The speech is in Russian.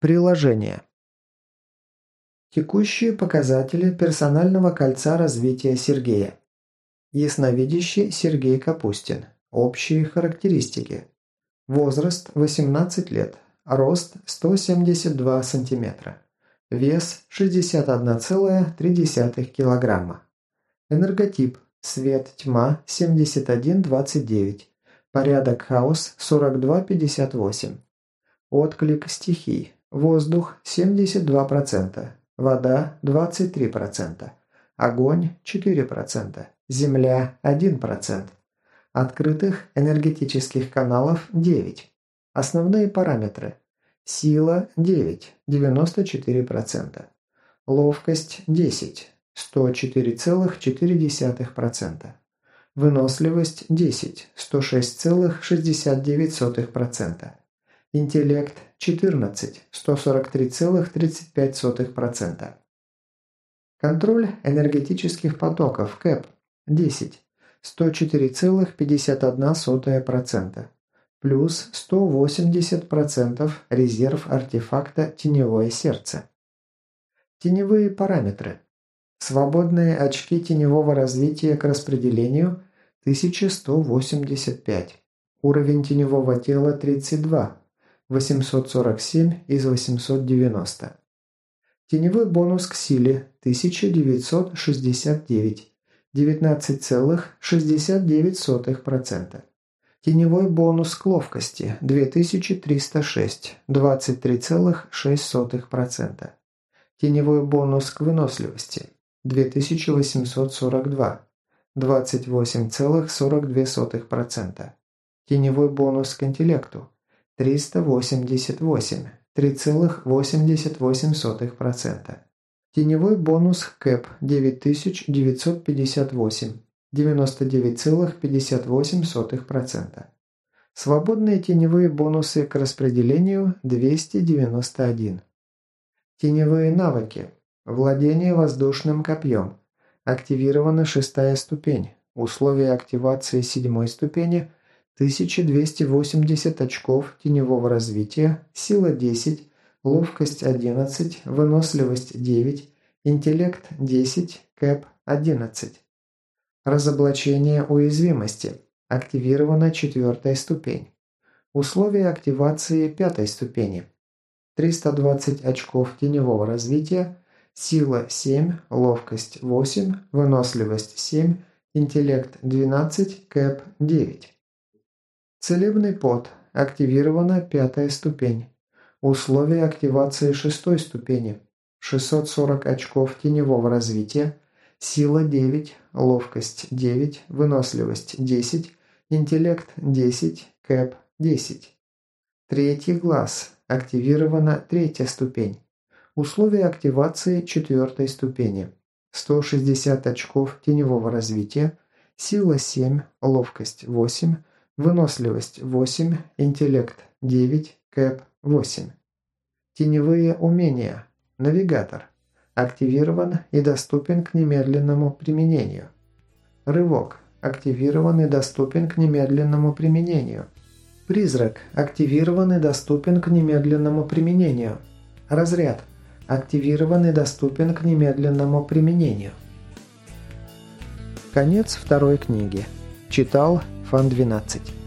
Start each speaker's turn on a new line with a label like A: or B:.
A: Приложение. Текущие показатели персонального кольца развития Сергея. Ясновидящий Сергей Капустин. Общие характеристики. Возраст 18 лет. Рост 172 см. Вес 61,3 кг. Энерготип. Свет, тьма 7129. Порядок хаос 4258. Отклик стихий. Воздух 72%. Вода 23%. Огонь 4%. Земля 1%. Открытых энергетических каналов 9. Основные параметры. Сила 9, 94%. Ловкость 10, 104,4%. Выносливость 10, 106,69%. Интеллект 14, 143,35%. Контроль энергетических потоков КЭП 10, 104,51%. Плюс 180% резерв артефакта «Теневое сердце». Теневые параметры. Свободные очки теневого развития к распределению 1185. Уровень теневого тела 32. 847 из 890. Теневой бонус к силе 1969. 19,69%. Теневой бонус к ловкости 2306. 23,6%. Теневой бонус к выносливости 2842. 28,42%. Теневой бонус к интеллекту 388, 3,88%. Теневой бонус КЭП 9958, 99,58%. Свободные теневые бонусы к распределению 291. Теневые навыки. Владение воздушным копьем. Активирована шестая ступень. Условия активации седьмой ступени 1280 очков теневого развития, сила 10, ловкость 11, выносливость 9, интеллект 10, кэп 11. Разоблачение уязвимости. Активирована четвертая ступень. Условия активации пятой ступени. 320 очков теневого развития, сила 7, ловкость 8, выносливость 7, интеллект 12, кэп 9. Целебный пот. Активирована пятая ступень. Условия активации шестой ступени. 640 очков теневого развития, сила 9, ловкость 9, выносливость 10, интеллект 10, кэп 10. Третий глаз. Активирована третья ступень. Условия активации четвертой ступени. 160 очков теневого развития, сила 7, ловкость 8, Выносливость 8, интеллект 9, кэп 8. Теневые умения. Навигатор. Активирован и доступен к немедленному применению. Рывок. Активирован и доступен к немедленному применению. Призрак. Активирован и доступен к немедленному применению. Разряд. Активирован и доступен к немедленному применению. Конец второй книги. Читал Фан 12.